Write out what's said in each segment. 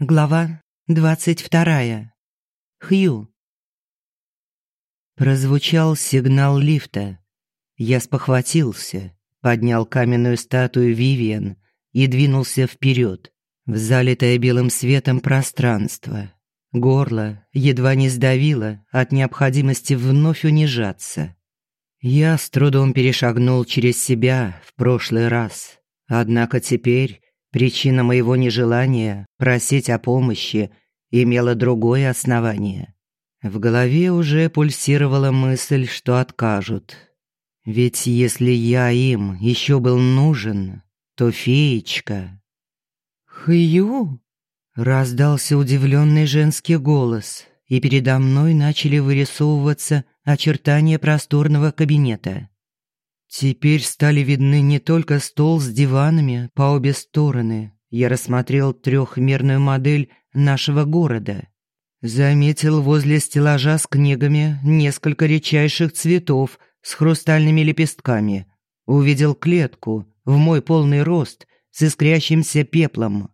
Глава двадцать вторая. Хью. Прозвучал сигнал лифта. Я спохватился, поднял каменную статую Вивиан и двинулся вперед, в залитое белым светом пространство. Горло едва не сдавило от необходимости вновь унижаться. Я с трудом перешагнул через себя в прошлый раз. Однако теперь Причина моего нежелания просить о помощи имела другое основание. В голове уже пульсировала мысль, что откажут. Ведь если я им еще был нужен, то феечка... «Хью?» — раздался удивленный женский голос, и передо мной начали вырисовываться очертания просторного кабинета. Теперь стали видны не только стол с диванами по обе стороны. Я рассмотрел трехмерную модель нашего города. Заметил возле стеллажа с книгами несколько редчайших цветов с хрустальными лепестками. Увидел клетку в мой полный рост с искрящимся пеплом.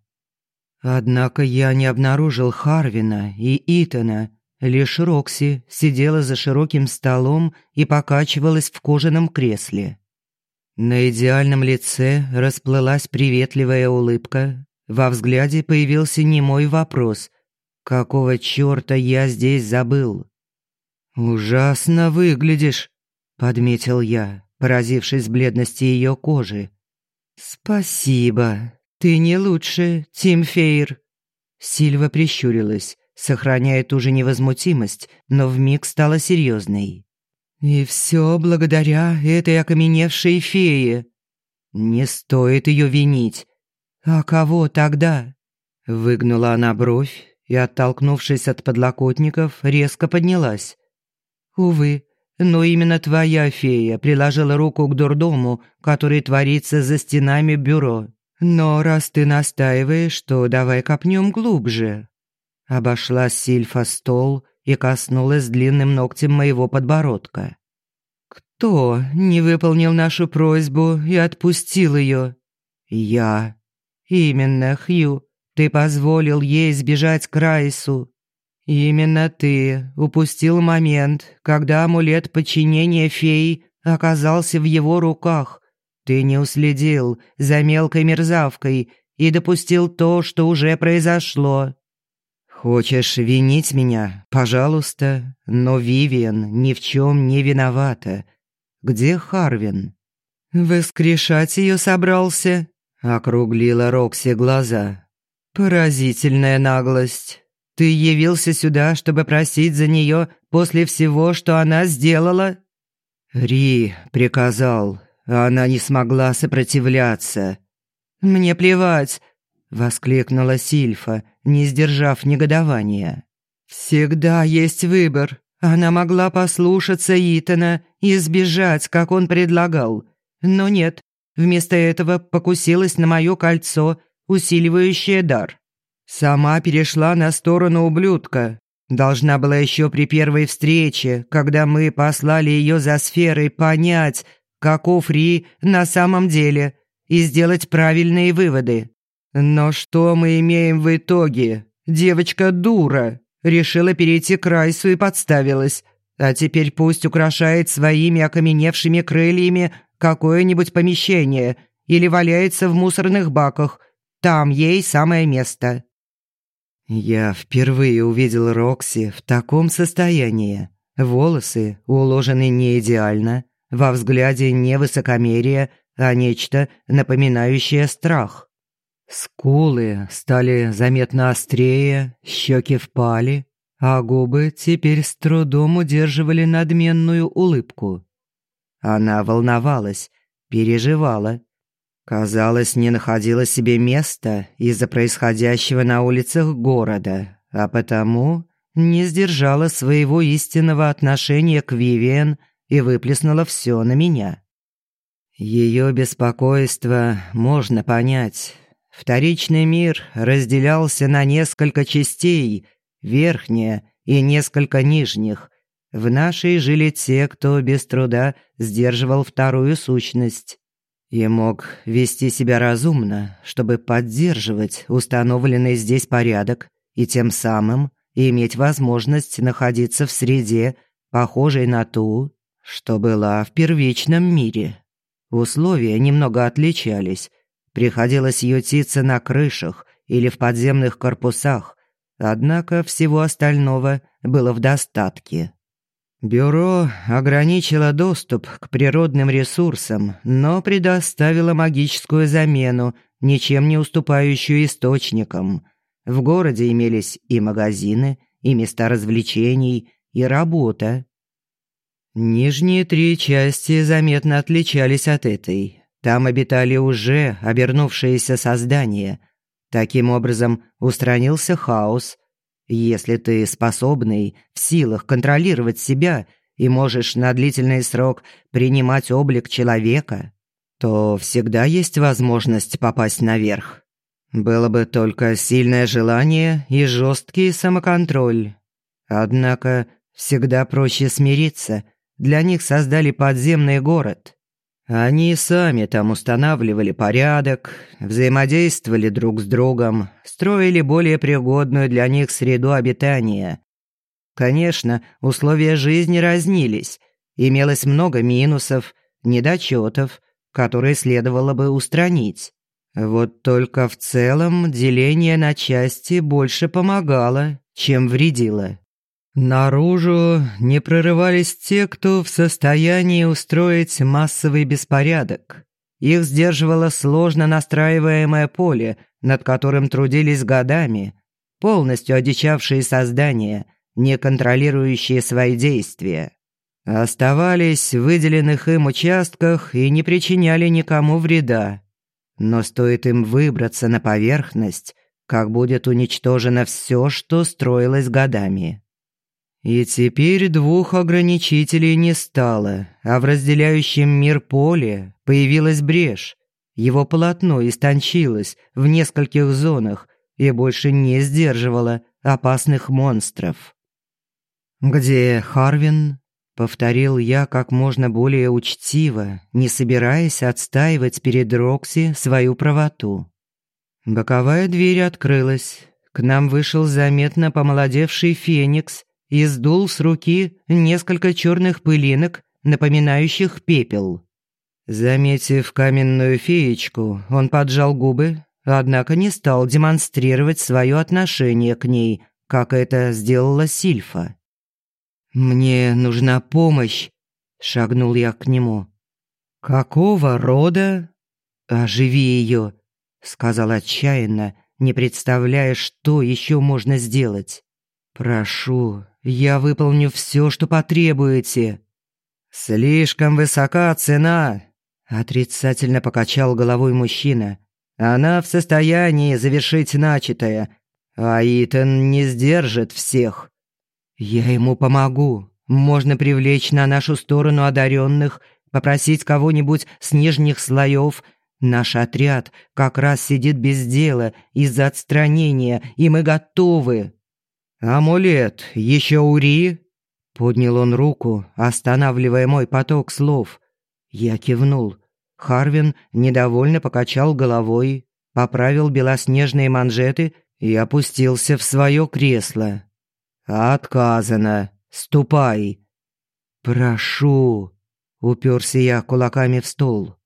Однако я не обнаружил Харвина и Итана, Лишь Рокси сидела за широким столом и покачивалась в кожаном кресле. На идеальном лице расплылась приветливая улыбка. Во взгляде появился немой вопрос. «Какого чёрта я здесь забыл?» «Ужасно выглядишь», — подметил я, поразившись бледности её кожи. «Спасибо. Ты не лучше, Тим Фейр». Сильва прищурилась сохраняя ту же невозмутимость, но вмиг стала серьезной. «И все благодаря этой окаменевшей фее. Не стоит ее винить. А кого тогда?» Выгнула она бровь и, оттолкнувшись от подлокотников, резко поднялась. «Увы, но именно твоя фея приложила руку к дурдому, который творится за стенами бюро. Но раз ты настаиваешь, то давай копнем глубже». Обошла Сильфа стол и коснулась длинным ногтем моего подбородка. «Кто не выполнил нашу просьбу и отпустил ее?» «Я». «Именно, Хью. Ты позволил ей сбежать к Райсу. Именно ты упустил момент, когда амулет подчинения феи оказался в его руках. Ты не уследил за мелкой мерзавкой и допустил то, что уже произошло. «Хочешь винить меня? Пожалуйста. Но Вивиан ни в чем не виновата. Где Харвин?» «Воскрешать ее собрался?» — округлила Рокси глаза. «Поразительная наглость. Ты явился сюда, чтобы просить за нее после всего, что она сделала?» «Ри приказал, она не смогла сопротивляться». «Мне плевать. Воскликнула Сильфа, не сдержав негодования. «Всегда есть выбор. Она могла послушаться Итана и сбежать, как он предлагал. Но нет, вместо этого покусилась на мое кольцо, усиливающее дар. Сама перешла на сторону ублюдка. Должна была еще при первой встрече, когда мы послали ее за сферой, понять, каков Ри на самом деле, и сделать правильные выводы. Но что мы имеем в итоге? Девочка дура. Решила перейти к Райсу и подставилась. А теперь пусть украшает своими окаменевшими крыльями какое-нибудь помещение или валяется в мусорных баках. Там ей самое место. Я впервые увидел Рокси в таком состоянии. Волосы уложены не идеально, во взгляде не высокомерие, а нечто напоминающее страх. Скулы стали заметно острее, щеки впали, а губы теперь с трудом удерживали надменную улыбку. Она волновалась, переживала. Казалось, не находила себе места из-за происходящего на улицах города, а потому не сдержала своего истинного отношения к Вивиан и выплеснула все на меня. Ее беспокойство можно понять, Вторичный мир разделялся на несколько частей, верхняя и несколько нижних. В нашей жили те, кто без труда сдерживал вторую сущность. и мог вести себя разумно, чтобы поддерживать установленный здесь порядок и тем самым иметь возможность находиться в среде, похожей на ту, что была в первичном мире. Условия немного отличались. Приходилось ютиться на крышах или в подземных корпусах, однако всего остального было в достатке. Бюро ограничило доступ к природным ресурсам, но предоставило магическую замену, ничем не уступающую источникам. В городе имелись и магазины, и места развлечений, и работа. Нижние три части заметно отличались от этой. Там обитали уже обернувшиеся создания. Таким образом, устранился хаос, если ты способный, в силах контролировать себя и можешь на длительный срок принимать облик человека, то всегда есть возможность попасть наверх. Было бы только сильное желание и жесткий самоконтроль. Однако всегда проще смириться. Для них создали подземный город. Они сами там устанавливали порядок, взаимодействовали друг с другом, строили более пригодную для них среду обитания. Конечно, условия жизни разнились. Имелось много минусов, недочетов, которые следовало бы устранить. Вот только в целом деление на части больше помогало, чем вредило. Наружу не прорывались те, кто в состоянии устроить массовый беспорядок. Их сдерживало сложно настраиваемое поле, над которым трудились годами, полностью одичавшие создания, не контролирующие свои действия. Оставались в выделенных им участках и не причиняли никому вреда. Но стоит им выбраться на поверхность, как будет уничтожено все, что строилось годами. И теперь двух ограничителей не стало, а в разделяющем мир поле появилась брешь. Его полотно истончилось в нескольких зонах и больше не сдерживало опасных монстров. «Где Харвин?» — повторил я как можно более учтиво, не собираясь отстаивать перед Рокси свою правоту. Боковая дверь открылась. К нам вышел заметно помолодевший Феникс и сдул с руки несколько черных пылинок, напоминающих пепел. Заметив каменную феечку, он поджал губы, однако не стал демонстрировать свое отношение к ней, как это сделала Сильфа. «Мне нужна помощь», — шагнул я к нему. «Какого рода?» «Оживи ее», — сказал отчаянно, не представляя, что еще можно сделать. «Прошу, я выполню все, что потребуете». «Слишком высока цена», — отрицательно покачал головой мужчина. «Она в состоянии завершить начатое, а Итан не сдержит всех». «Я ему помогу. Можно привлечь на нашу сторону одаренных, попросить кого-нибудь с нижних слоев. Наш отряд как раз сидит без дела из-за отстранения, и мы готовы». «Амулет еще ури?» Поднял он руку, останавливая мой поток слов. Я кивнул. Харвин недовольно покачал головой, поправил белоснежные манжеты и опустился в свое кресло. «Отказано. Ступай». «Прошу», — уперся я кулаками в стол.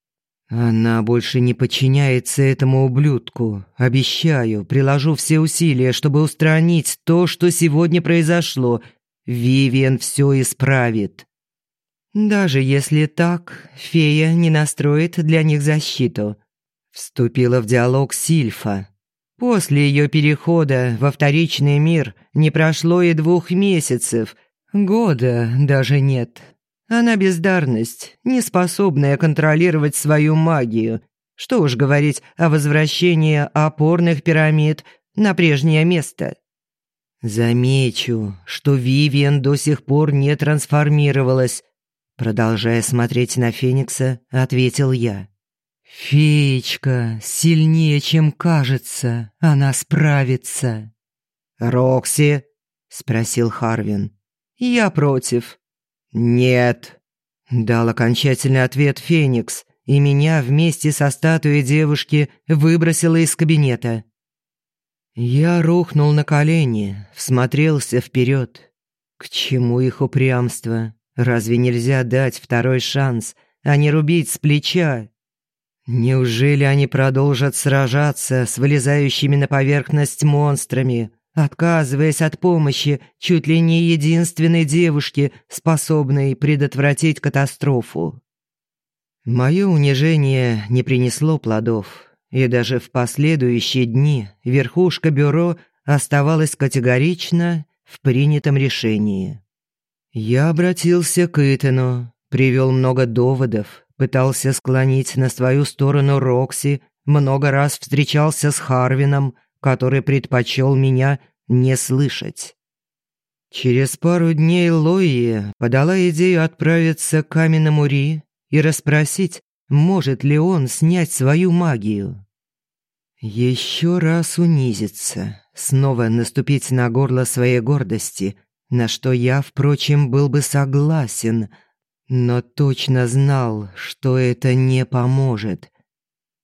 Она больше не подчиняется этому ублюдку. Обещаю, приложу все усилия, чтобы устранить то, что сегодня произошло. Вивиан все исправит. Даже если так, фея не настроит для них защиту. Вступила в диалог Сильфа. После ее перехода во вторичный мир не прошло и двух месяцев. Года даже нет. Она бездарность, не способная контролировать свою магию. Что уж говорить о возвращении опорных пирамид на прежнее место. Замечу, что Вивиан до сих пор не трансформировалась. Продолжая смотреть на Феникса, ответил я. «Феечка сильнее, чем кажется. Она справится». «Рокси?» — спросил Харвин. «Я против», «Нет», — дал окончательный ответ Феникс и меня вместе со статуей девушки выбросило из кабинета. Я рухнул на колени, всмотрелся вперед. К чему их упрямство? Разве нельзя дать второй шанс, а не рубить с плеча? Неужели они продолжат сражаться с вылезающими на поверхность монстрами, отказываясь от помощи чуть ли не единственной девушки, способной предотвратить катастрофу? Мое унижение не принесло плодов, и даже в последующие дни верхушка бюро оставалась категорично в принятом решении. Я обратился к Итану, привел много доводов, пытался склонить на свою сторону Рокси, много раз встречался с Харвином, который предпочел меня не слышать. Через пару дней Лои подала идею отправиться к каменному Ри и расспросить, может ли он снять свою магию. Еще раз унизиться, снова наступить на горло своей гордости, на что я, впрочем, был бы согласен, но точно знал, что это не поможет.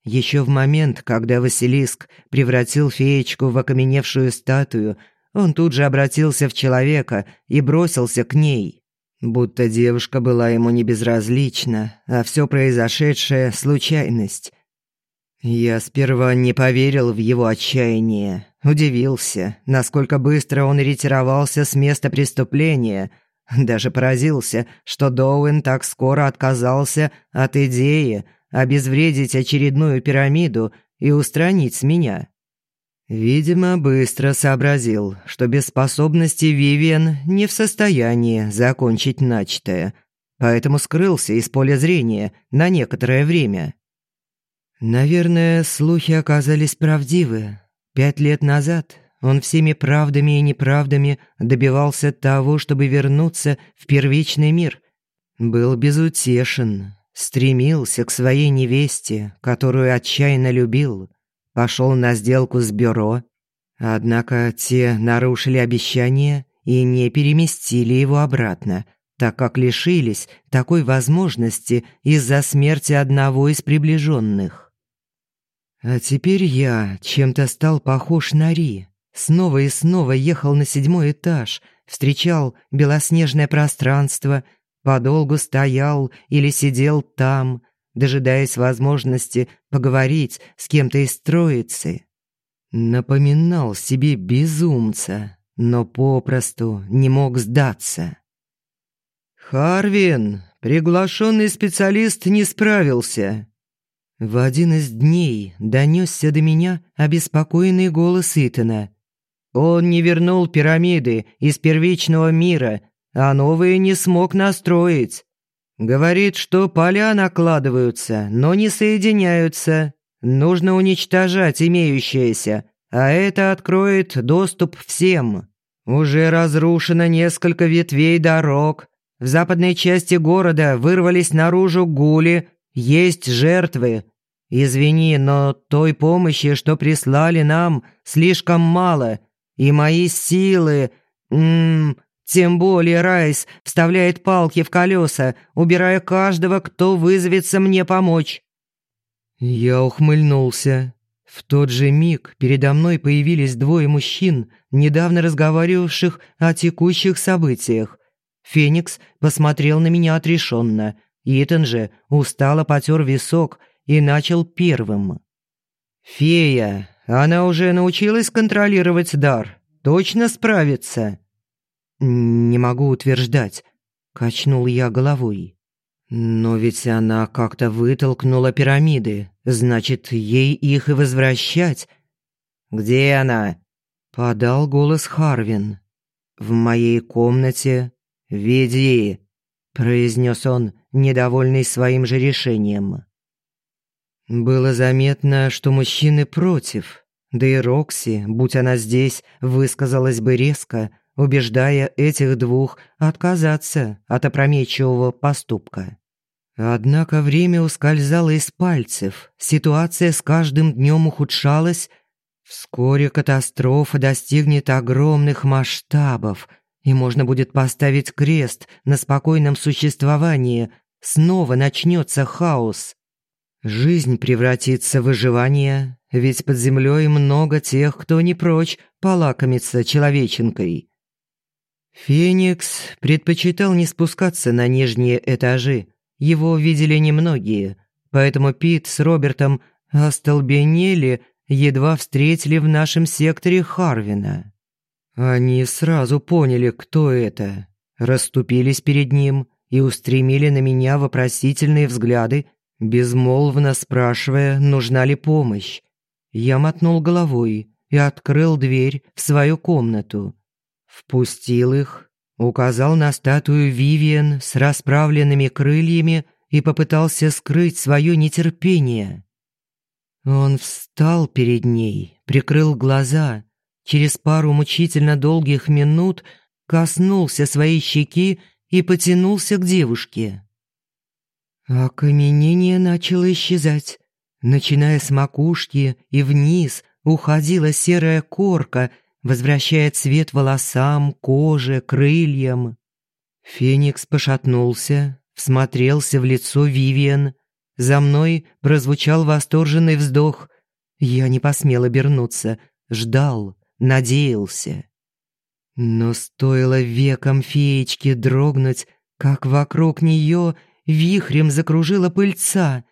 Еще в момент, когда Василиск превратил феечку в окаменевшую статую, он тут же обратился в человека и бросился к ней будто девушка была ему не безразлична, а все произошедшее – случайность. Я сперва не поверил в его отчаяние, удивился, насколько быстро он ретировался с места преступления, даже поразился, что Доуэн так скоро отказался от идеи обезвредить очередную пирамиду и устранить меня. Видимо, быстро сообразил, что без способности Вивиан не в состоянии закончить начатое, поэтому скрылся из поля зрения на некоторое время. Наверное, слухи оказались правдивы. Пять лет назад он всеми правдами и неправдами добивался того, чтобы вернуться в первичный мир. Был безутешен, стремился к своей невесте, которую отчаянно любил – пошел на сделку с бюро. Однако те нарушили обещание и не переместили его обратно, так как лишились такой возможности из-за смерти одного из приближенных. А теперь я чем-то стал похож на Ри. Снова и снова ехал на седьмой этаж, встречал белоснежное пространство, подолгу стоял или сидел там, дожидаясь возможности поговорить с кем-то из троицы. Напоминал себе безумца, но попросту не мог сдаться. «Харвин, приглашенный специалист не справился». В один из дней донесся до меня обеспокоенный голос Итана. «Он не вернул пирамиды из первичного мира, а новые не смог настроить. Говорит, что поля накладываются, но не соединяются. Нужно уничтожать имеющиеся, а это откроет доступ всем. Уже разрушено несколько ветвей дорог. В западной части города вырвались наружу гули, есть жертвы. Извини, но той помощи, что прислали нам, слишком мало, и мои силы... М тем более Райс вставляет палки в колеса, убирая каждого, кто вызовется мне помочь. Я ухмыльнулся. В тот же миг передо мной появились двое мужчин, недавно разговаривавших о текущих событиях. Феникс посмотрел на меня отрешенно. Итан же устало потер висок и начал первым. «Фея, она уже научилась контролировать дар. Точно справится?» «Не могу утверждать», — качнул я головой. «Но ведь она как-то вытолкнула пирамиды, значит, ей их и возвращать». «Где она?» — подал голос Харвин. «В моей комнате. Веди», — произнес он, недовольный своим же решением. Было заметно, что мужчины против, да и Рокси, будь она здесь, высказалась бы резко, убеждая этих двух отказаться от опрометчивого поступка. Однако время ускользало из пальцев, ситуация с каждым днем ухудшалась. Вскоре катастрофа достигнет огромных масштабов, и можно будет поставить крест на спокойном существовании. Снова начнется хаос. Жизнь превратится в выживание, ведь под землей много тех, кто не прочь полакомиться человеченкой. Феникс предпочитал не спускаться на нижние этажи. Его видели немногие, поэтому Пит с Робертом остолбенели, едва встретили в нашем секторе Харвина. Они сразу поняли, кто это, расступились перед ним и устремили на меня вопросительные взгляды, безмолвно спрашивая, нужна ли помощь. Я мотнул головой и открыл дверь в свою комнату. Впустил их, указал на статую Вивиан с расправленными крыльями и попытался скрыть свое нетерпение. Он встал перед ней, прикрыл глаза, через пару мучительно долгих минут коснулся своей щеки и потянулся к девушке. Окаменение начало исчезать. Начиная с макушки и вниз уходила серая корка, возвращая цвет волосам, коже, крыльям. Феникс пошатнулся, всмотрелся в лицо Вивиан. За мной прозвучал восторженный вздох. Я не посмел обернуться, ждал, надеялся. Но стоило веком феечки дрогнуть, как вокруг нее вихрем закружила пыльца.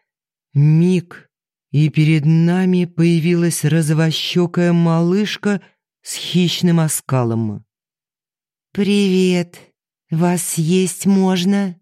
Миг, и перед нами появилась розовощекая малышка с хищным оскалом. «Привет! Вас есть можно?»